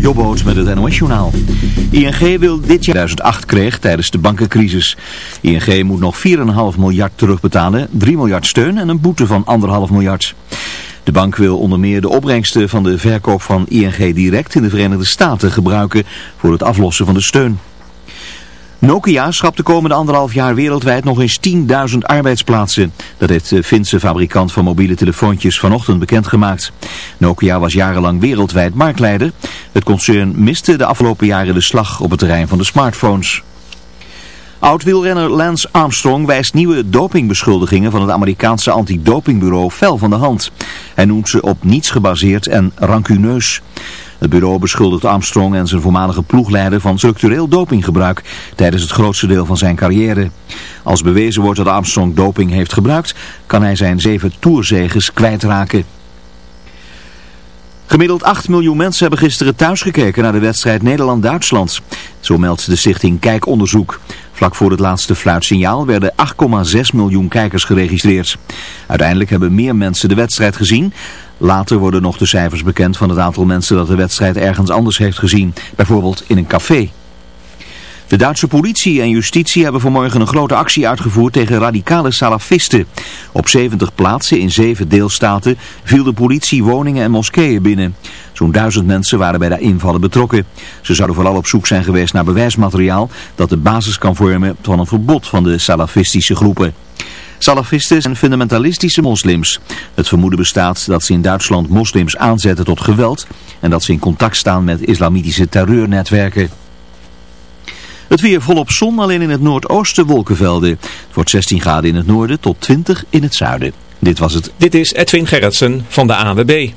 Jobboot met het NOS-journaal. ING wil dit jaar 2008 kreeg tijdens de bankencrisis. ING moet nog 4,5 miljard terugbetalen, 3 miljard steun en een boete van 1,5 miljard. De bank wil onder meer de opbrengsten van de verkoop van ING Direct in de Verenigde Staten gebruiken voor het aflossen van de steun. Nokia schrapt de komende anderhalf jaar wereldwijd nog eens 10.000 arbeidsplaatsen. Dat heeft de Finse fabrikant van mobiele telefoontjes vanochtend bekendgemaakt. Nokia was jarenlang wereldwijd marktleider. Het concern miste de afgelopen jaren de slag op het terrein van de smartphones. Oud-wielrenner Lance Armstrong wijst nieuwe dopingbeschuldigingen van het Amerikaanse antidopingbureau fel van de hand. Hij noemt ze op niets gebaseerd en rancuneus. Het bureau beschuldigt Armstrong en zijn voormalige ploegleider van structureel dopinggebruik tijdens het grootste deel van zijn carrière. Als bewezen wordt dat Armstrong doping heeft gebruikt, kan hij zijn zeven toerzeges kwijtraken. Gemiddeld 8 miljoen mensen hebben gisteren thuis gekeken naar de wedstrijd Nederland-Duitsland. Zo meldt de stichting Kijkonderzoek. Vlak voor het laatste fluitsignaal werden 8,6 miljoen kijkers geregistreerd. Uiteindelijk hebben meer mensen de wedstrijd gezien. Later worden nog de cijfers bekend van het aantal mensen dat de wedstrijd ergens anders heeft gezien. Bijvoorbeeld in een café. De Duitse politie en justitie hebben vanmorgen een grote actie uitgevoerd tegen radicale salafisten. Op 70 plaatsen in zeven deelstaten viel de politie woningen en moskeeën binnen. Zo'n duizend mensen waren bij de invallen betrokken. Ze zouden vooral op zoek zijn geweest naar bewijsmateriaal dat de basis kan vormen van een verbod van de salafistische groepen. Salafisten zijn fundamentalistische moslims. Het vermoeden bestaat dat ze in Duitsland moslims aanzetten tot geweld en dat ze in contact staan met islamitische terreurnetwerken. Het weer volop zon, alleen in het noordoosten wolkenvelden. Het wordt 16 graden in het noorden tot 20 in het zuiden. Dit was het. Dit is Edwin Gerritsen van de AWB.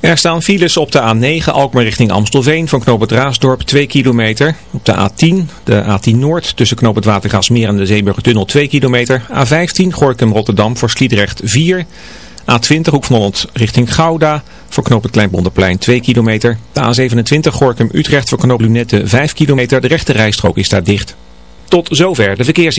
Er staan files op de A9 Alkmaar richting Amstelveen van Knoop het Raasdorp 2 kilometer. Op de A10, de A10 Noord tussen Knoop het Watergasmeer en de Zeeburgertunnel 2 kilometer. A15 Gorkum Rotterdam voor Sliedrecht 4 A20 Hoek van Holland richting Gouda voor knoop het Kleinbonderplein 2 kilometer. De A27 Gorkum Utrecht voor knoop Lunette 5 kilometer. De rechte rijstrook is daar dicht. Tot zover de verkeers.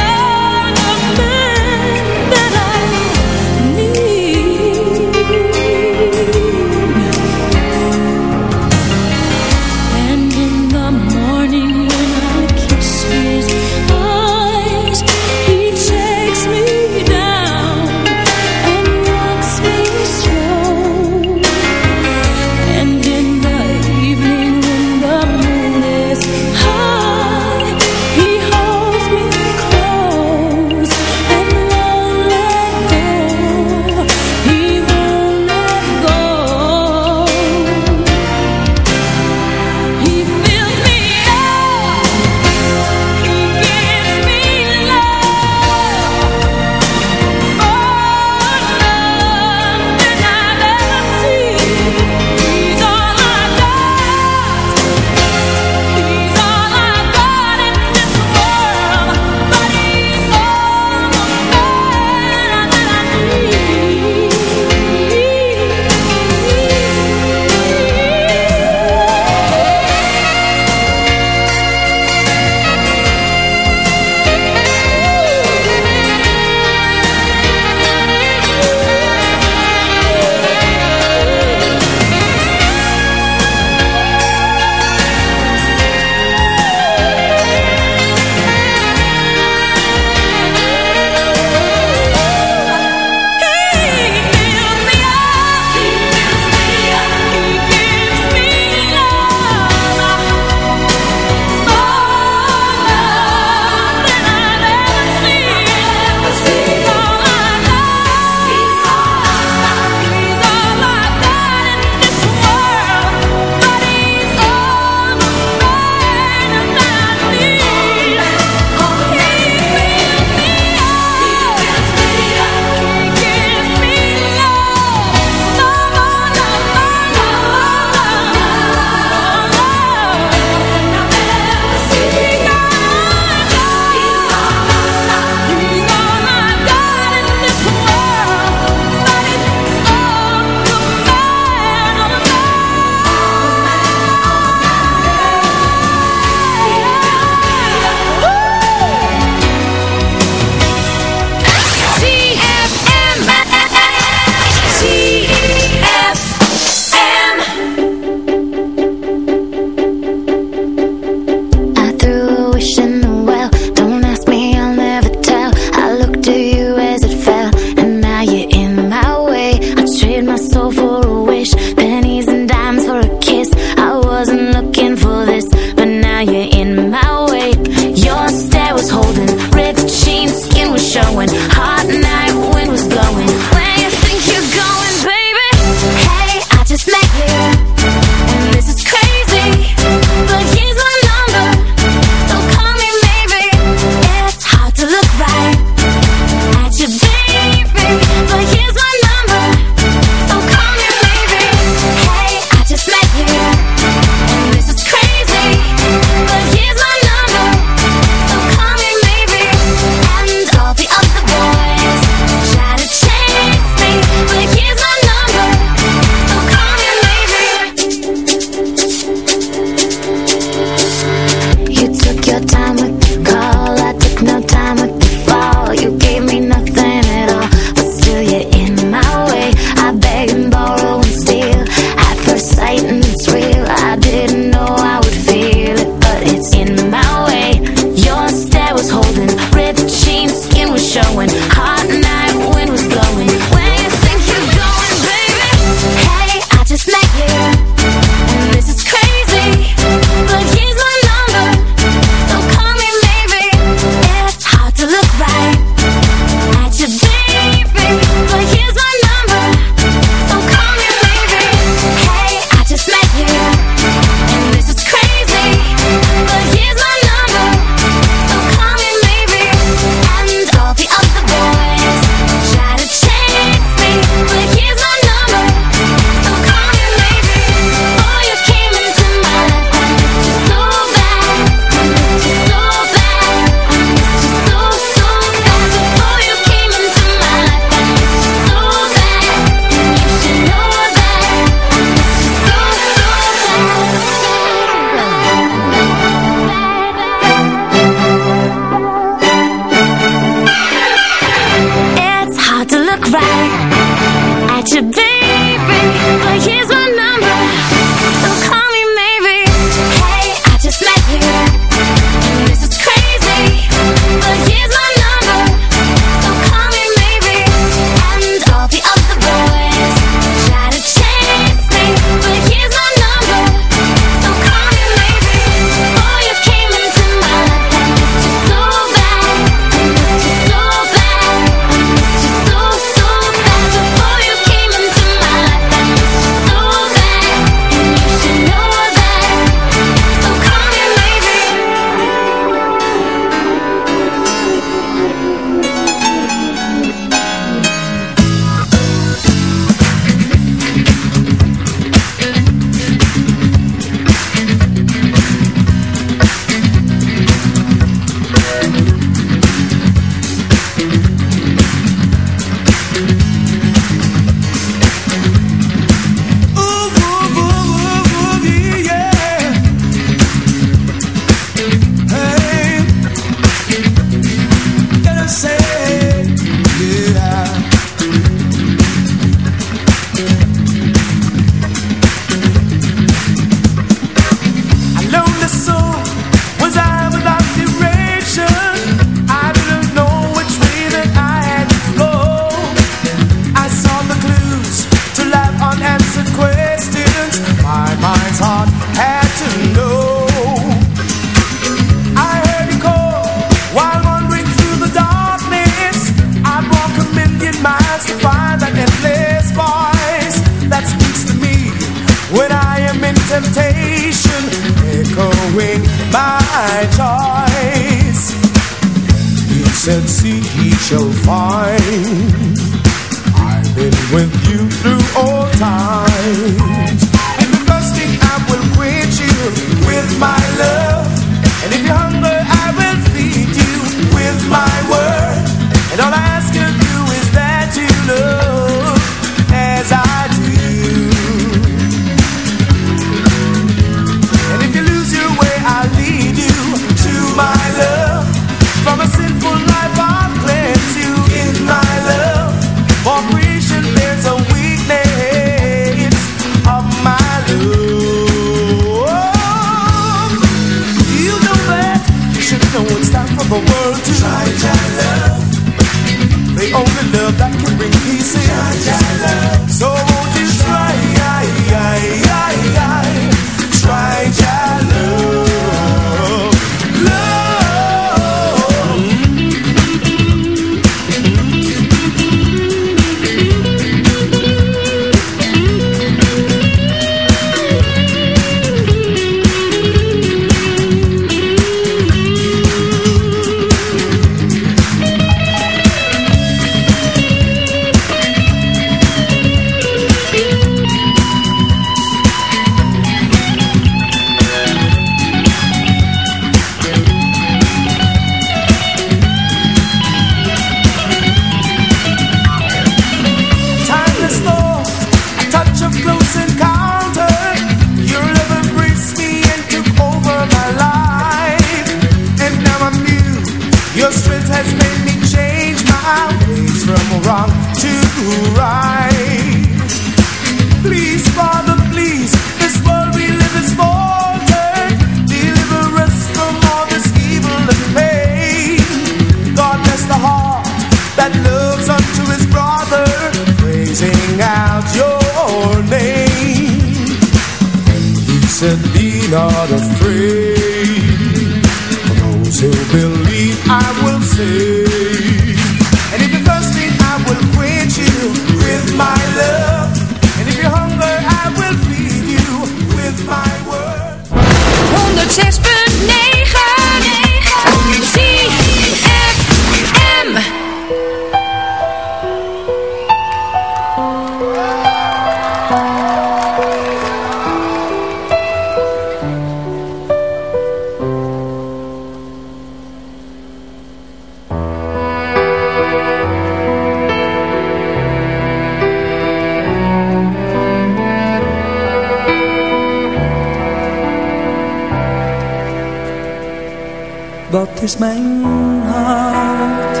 Wat is mijn hart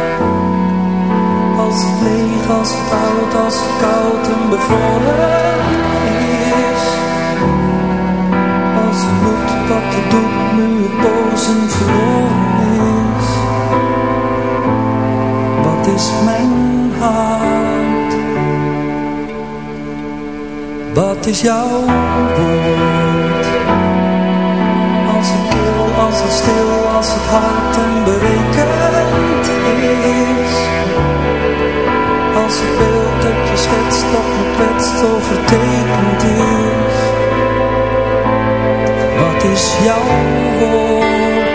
als leeg, als oud, als koud en bevroren is. Als doet wat het doet, nu het boos en verloren is. Wat is mijn hart? Wat is jouw woord? Als het kil, als het stil, als het hard en berekend is. Als het beeld dat je schetst, dat me kwetst, overtekend is. Wat is jouw woord?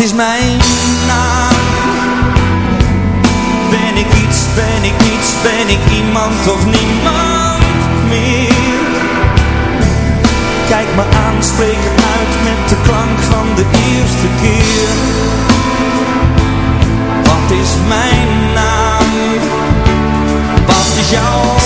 Wat is mijn naam? Ben ik iets, ben ik niets, ben ik iemand of niemand meer? Kijk me aan, spreek uit met de klank van de eerste keer. Wat is mijn naam? Wat is jouw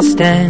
understand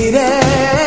need.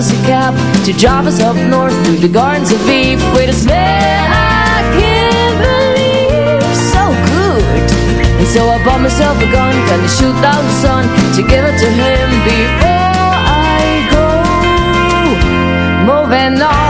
us a cab to drive us up north through the gardens of Eve. Wait a smell I can't believe so good. And so I bought myself a gun, gonna shoot down the sun to give it to him before I go moving on.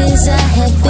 promises I have been.